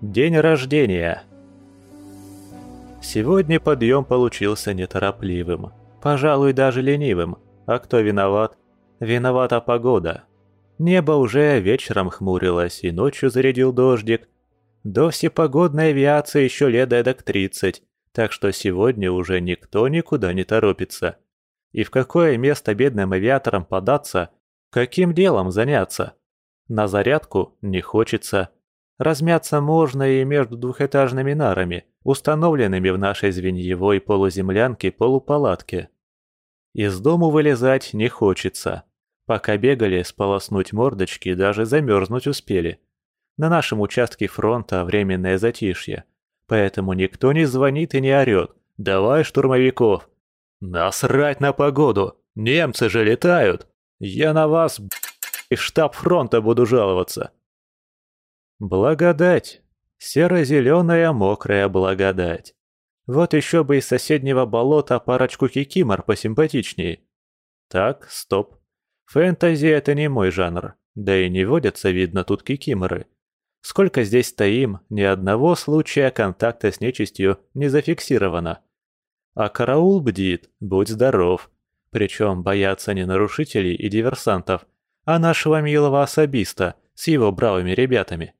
День рождения. Сегодня подъем получился неторопливым, пожалуй, даже ленивым. А кто виноват? Виновата погода. Небо уже вечером хмурилось, и ночью зарядил дождик. До всепогодной авиации еще лет эдак 30, так что сегодня уже никто никуда не торопится. И в какое место бедным авиаторам податься? Каким делом заняться? На зарядку не хочется. Размяться можно и между двухэтажными нарами, установленными в нашей звеньевой полуземлянке полупалатке. Из дому вылезать не хочется. Пока бегали, сполоснуть мордочки даже замерзнуть успели. На нашем участке фронта временное затишье, поэтому никто не звонит и не орёт «Давай штурмовиков!» «Насрать на погоду! Немцы же летают! Я на вас, и штаб фронта буду жаловаться!» Благодать. Серо-зеленая мокрая благодать. Вот еще бы из соседнего болота парочку кикимор посимпатичнее. Так, стоп. Фэнтези — это не мой жанр. Да и не водятся, видно, тут кикиморы. Сколько здесь стоим, ни одного случая контакта с нечистью не зафиксировано. А караул бдит, будь здоров. Причем боятся не нарушителей и диверсантов, а нашего милого особиста с его бравыми ребятами.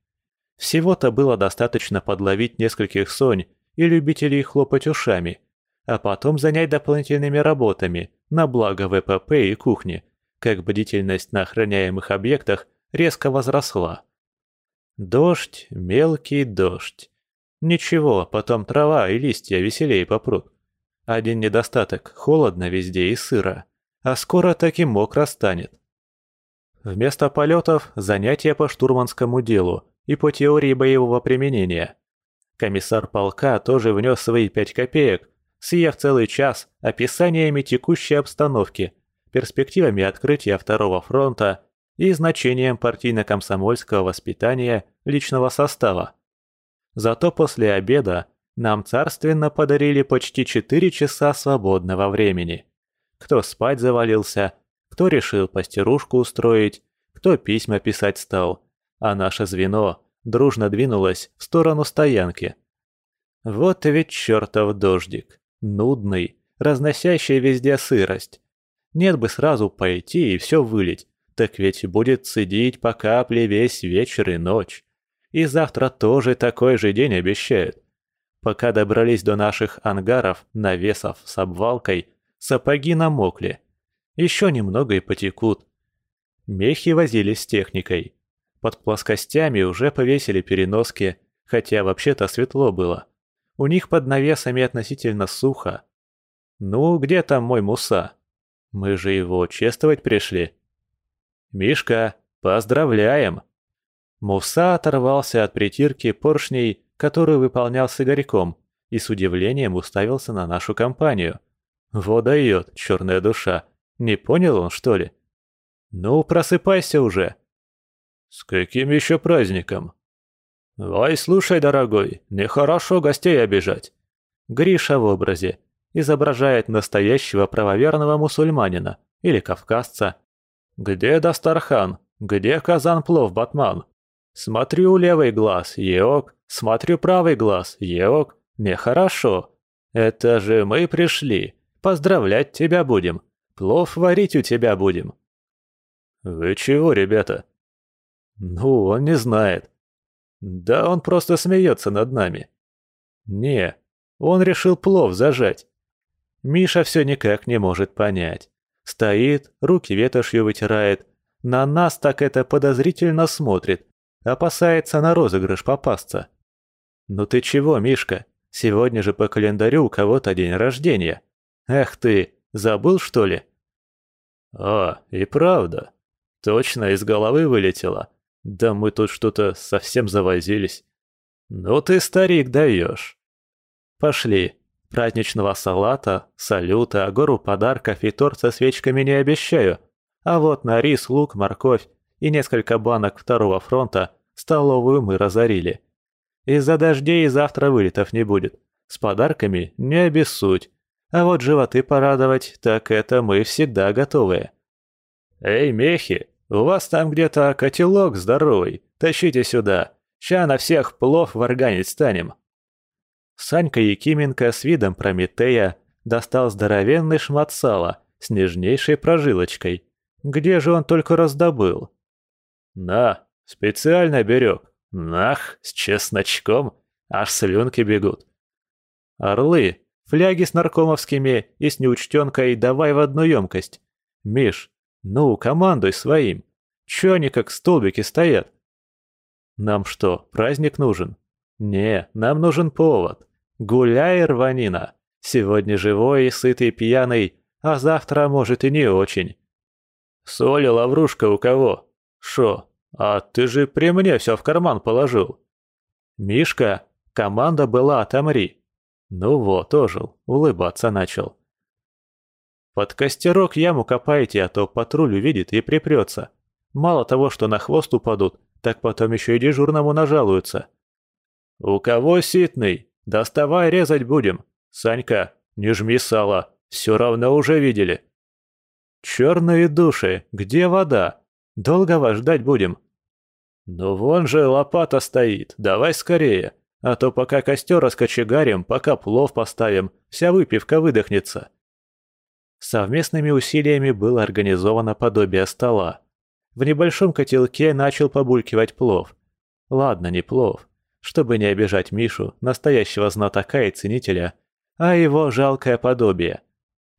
Всего-то было достаточно подловить нескольких сонь и любителей хлопать ушами, а потом занять дополнительными работами на благо ВПП и кухни, как бдительность на охраняемых объектах резко возросла. Дождь, мелкий дождь. Ничего, потом трава и листья веселее попрут. Один недостаток – холодно везде и сыро, а скоро так и мокро станет. Вместо полетов – занятия по штурманскому делу – и по теории боевого применения. Комиссар полка тоже внес свои пять копеек, съев целый час описаниями текущей обстановки, перспективами открытия второго фронта и значением партийно-комсомольского воспитания личного состава. Зато после обеда нам царственно подарили почти 4 часа свободного времени. Кто спать завалился, кто решил постирушку устроить, кто письма писать стал, а наше звено дружно двинулось в сторону стоянки. Вот ведь чертов дождик, нудный, разносящий везде сырость. Нет бы сразу пойти и все вылить, так ведь будет цедить по капле весь вечер и ночь. И завтра тоже такой же день обещают. Пока добрались до наших ангаров, навесов с обвалкой, сапоги намокли. Еще немного и потекут. Мехи возились с техникой. Под плоскостями уже повесили переноски, хотя вообще-то светло было. У них под навесами относительно сухо. Ну, где там мой Муса? Мы же его чествовать пришли. Мишка, поздравляем! Муса оторвался от притирки поршней, которую выполнял с Игорьком, и с удивлением уставился на нашу компанию. Вот дает, черная душа. Не понял он, что ли? Ну, просыпайся уже. «С каким еще праздником?» «Ой, слушай, дорогой, нехорошо гостей обижать». Гриша в образе изображает настоящего правоверного мусульманина или кавказца. «Где Дастархан? Где казан-плов, Батман?» «Смотрю левый глаз, йок, смотрю правый глаз, йок, нехорошо. Это же мы пришли, поздравлять тебя будем, плов варить у тебя будем». «Вы чего, ребята?» Ну, он не знает. Да он просто смеется над нами. Не, он решил плов зажать. Миша все никак не может понять. Стоит, руки ветошью вытирает. На нас так это подозрительно смотрит. Опасается на розыгрыш попасться. Ну ты чего, Мишка? Сегодня же по календарю у кого-то день рождения. Эх ты, забыл что ли? А, и правда. Точно из головы вылетело. Да мы тут что-то совсем завозились. Ну ты, старик, даешь. Пошли. Праздничного салата, салюта, гору подарков и торт со свечками не обещаю. А вот на рис, лук, морковь и несколько банок второго фронта столовую мы разорили. Из-за дождей завтра вылетов не будет. С подарками не обессудь. А вот животы порадовать, так это мы всегда готовы. «Эй, мехи, у вас там где-то котелок здоровый, тащите сюда. Ща на всех плов варганить станем». Санька Якименко с видом Прометея достал здоровенный шмат сала с нежнейшей прожилочкой. Где же он только раздобыл? «На, специально берег. Нах, с чесночком. Аж слюнки бегут». «Орлы, фляги с наркомовскими и с неучтенкой давай в одну емкость. Миш, ну, командуй своим. Чё они как столбики стоят?» «Нам что, праздник нужен?» «Не, нам нужен повод. Гуляй, рванина. Сегодня живой сытый пьяный, а завтра, может, и не очень». «Соль и лаврушка у кого?» «Шо? А ты же при мне все в карман положил». «Мишка, команда была «Отомри». Ну вот, ожил, улыбаться начал. Под костерок яму копайте, а то патруль увидит и припрется. Мало того, что на хвост упадут, так потом еще и дежурному нажалуются. «У кого ситный? Доставай, резать будем. Санька, не жми сало, все равно уже видели». «Черные души, где вода? Долго вас ждать будем?» «Ну вон же лопата стоит, давай скорее, а то пока костер раскочегарим, пока плов поставим, вся выпивка выдохнется». Совместными усилиями было организовано подобие стола. В небольшом котелке начал побулькивать плов. Ладно, не плов, чтобы не обижать Мишу, настоящего знатока и ценителя, а его жалкое подобие.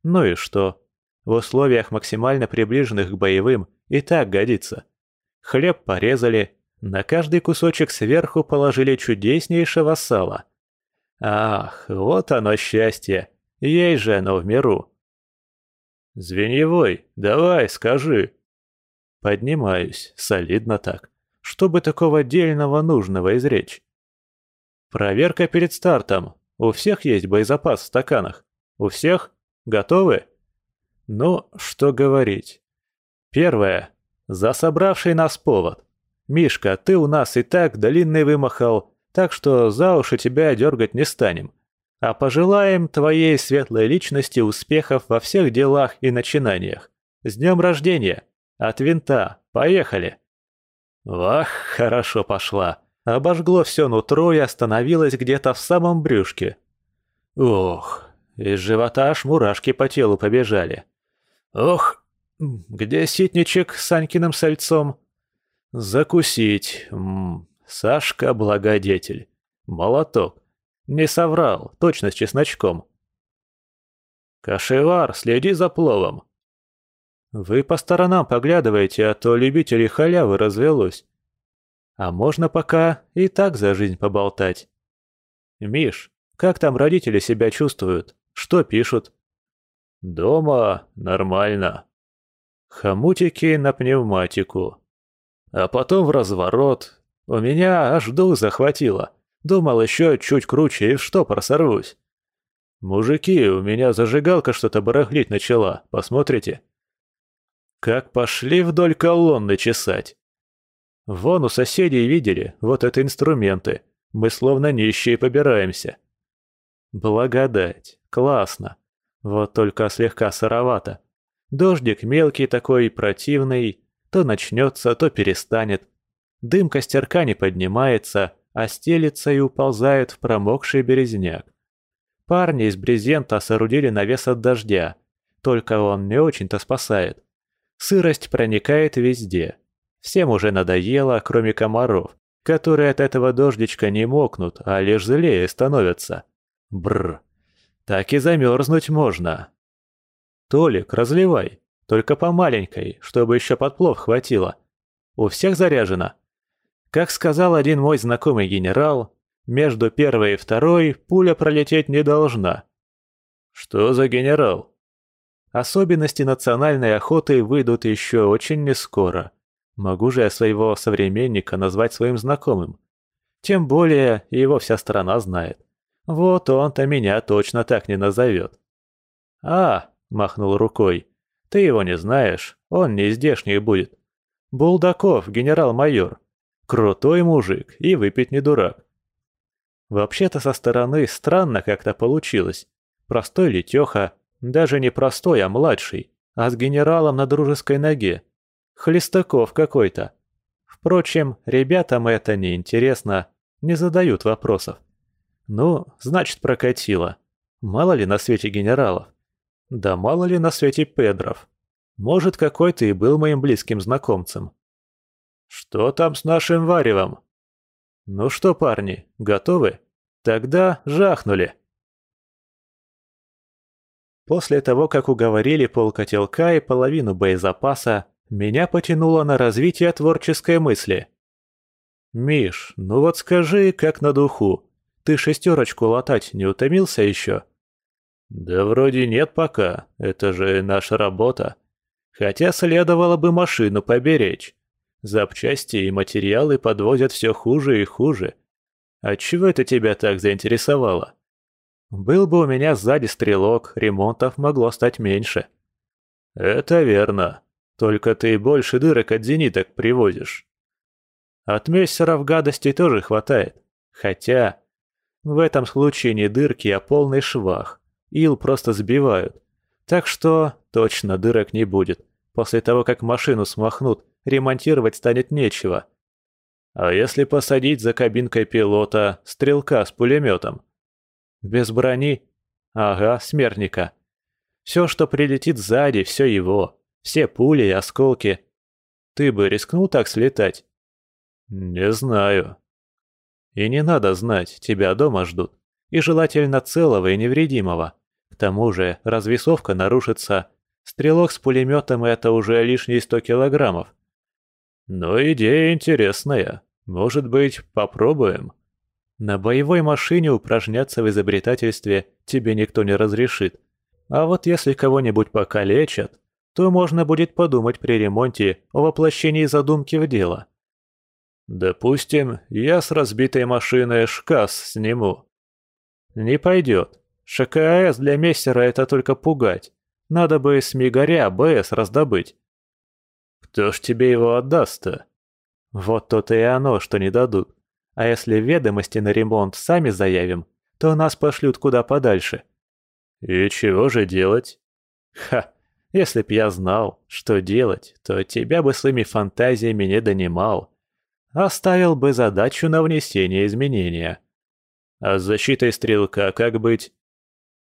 Ну и что? В условиях максимально приближенных к боевым и так годится. Хлеб порезали, на каждый кусочек сверху положили чудеснейшего сала. Ах, вот оно счастье, ей же оно в миру. «Звеньевой, давай, скажи!» Поднимаюсь, солидно так. Что бы такого дельного нужного изречь? Проверка перед стартом. У всех есть боезапас в стаканах. У всех? Готовы? Ну, что говорить. Первое. За собравший нас повод. Мишка, ты у нас и так длинный вымахал, так что за уши тебя дергать не станем а пожелаем твоей светлой личности успехов во всех делах и начинаниях. С днем рождения! От винта! Поехали!» Вах, хорошо пошла. Обожгло все нутро и остановилось где-то в самом брюшке. Ох, из живота аж мурашки по телу побежали. Ох, где ситничек с Санькиным сальцом? Закусить. М -м, Сашка благодетель. Молоток. Не соврал, точно с чесночком. «Кашевар, следи за пловом!» «Вы по сторонам поглядываете, а то любителей халявы развелось. А можно пока и так за жизнь поболтать. Миш, как там родители себя чувствуют? Что пишут?» «Дома нормально. Хомутики на пневматику. А потом в разворот. У меня аж дух захватило. Думал еще чуть круче и в штопор сорвусь. Мужики, у меня зажигалка что-то барахлить начала, посмотрите. Как пошли вдоль колонны чесать. Вон у соседей видели, вот это инструменты. Мы словно нищие побираемся. Благодать, классно. Вот только слегка сыровато. Дождик мелкий такой, противный. То начнется, то перестанет. Дым костерка не поднимается, а стелится и уползает в промокший березняк. Парни из брезента соорудили навес от дождя, только он не очень-то спасает. Сырость проникает везде. Всем уже надоело, кроме комаров, которые от этого дождичка не мокнут, а лишь злее становятся. Бррр. Так и замерзнуть можно. Толик, разливай, только по маленькой, чтобы еще под плов хватило. У всех заряжено? Как сказал один мой знакомый генерал, между первой и второй пуля пролететь не должна. Что за генерал? Особенности национальной охоты выйдут еще очень нескоро. Могу же я своего современника назвать своим знакомым. Тем более его вся страна знает. Вот он-то меня точно так не назовет. «А!» – махнул рукой. «Ты его не знаешь, он не здешний будет. Булдаков, генерал-майор. Крутой мужик и выпить не дурак. Вообще-то со стороны странно как-то получилось. Простой Летеха, даже не простой, а младший, а с генералом на дружеской ноге. Хлестаков какой-то. Впрочем, ребятам это не интересно, не задают вопросов. Ну, значит, прокатило. Мало ли на свете генералов. Да мало ли на свете Педров. Может, какой-то и был моим близким знакомцем. Что там с нашим варевом? Ну что, парни, готовы? Тогда жахнули. После того, как уговорили полкотелка и половину боезапаса, меня потянуло на развитие творческой мысли. «Миш, ну вот скажи, как на духу, ты шестерочку латать не утомился еще?» «Да вроде нет пока, это же наша работа. Хотя следовало бы машину поберечь. Запчасти и материалы подвозят все хуже и хуже. Отчего это тебя так заинтересовало?» «Был бы у меня сзади стрелок, ремонтов могло стать меньше». «Это верно. Только ты больше дырок от зениток привозишь. От мессеров гадостей тоже хватает. Хотя... В этом случае не дырки, а полный швах. Ил просто сбивают. Так что точно дырок не будет. После того, как машину смахнут, ремонтировать станет нечего. А если посадить за кабинкой пилота стрелка с пулеметом? Без брони? Ага, смертника. Все, что прилетит сзади, все его. Все пули и осколки. Ты бы рискнул так слетать? Не знаю. И не надо знать, тебя дома ждут. И желательно целого и невредимого. К тому же развесовка нарушится. Стрелок с пулеметом – это уже лишние сто килограммов. Но идея интересная. Может быть, попробуем? На боевой машине упражняться в изобретательстве тебе никто не разрешит. А вот если кого-нибудь покалечат, то можно будет подумать при ремонте о воплощении задумки в дело. Допустим, я с разбитой машиной шкас сниму. Не пойдет. ШКАС для мессера это только пугать. Надо бы с Мигаря БС раздобыть. Кто ж тебе его отдаст-то? Вот то-то и оно, что не дадут. А если ведомости на ремонт сами заявим, то нас пошлют куда подальше. И чего же делать? Ха, если б я знал, что делать, то тебя бы своими фантазиями не донимал. Оставил бы задачу на внесение изменения. А с защитой стрелка как быть?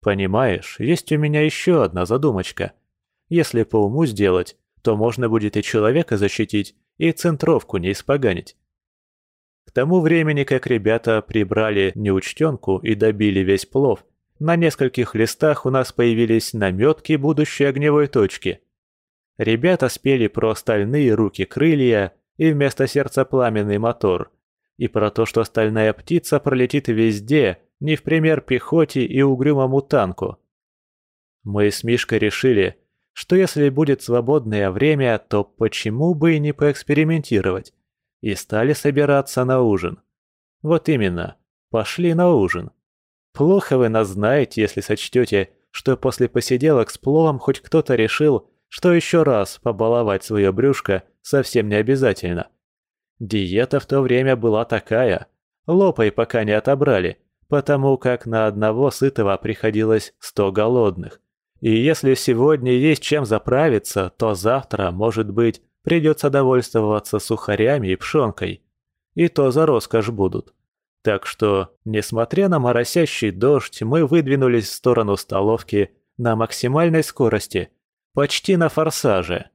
Понимаешь, есть у меня еще одна задумочка. Если по уму сделать, то можно будет и человека защитить, и центровку не испоганить. К тому времени, как ребята прибрали неучтенку и добили весь плов, на нескольких листах у нас появились наметки будущей огневой точки. Ребята спели про стальные руки-крылья и вместо сердца пламенный мотор, и про то, что стальная птица пролетит везде, не в пример пехоте и угрюмому танку. Мы с Мишкой решили, что если будет свободное время, то почему бы и не поэкспериментировать, и стали собираться на ужин. Вот именно, пошли на ужин. Плохо вы нас знаете, если сочтете, что после посиделок с пловом хоть кто-то решил, что еще раз побаловать свое брюшко совсем не обязательно. Диета в то время была такая. Лопай пока не отобрали, потому как на одного сытого приходилось сто голодных. И если сегодня есть чем заправиться, то завтра, может быть, придется довольствоваться сухарями и пшенкой. И то за роскошь будут. Так что, несмотря на моросящий дождь, мы выдвинулись в сторону столовки на максимальной скорости, почти на форсаже.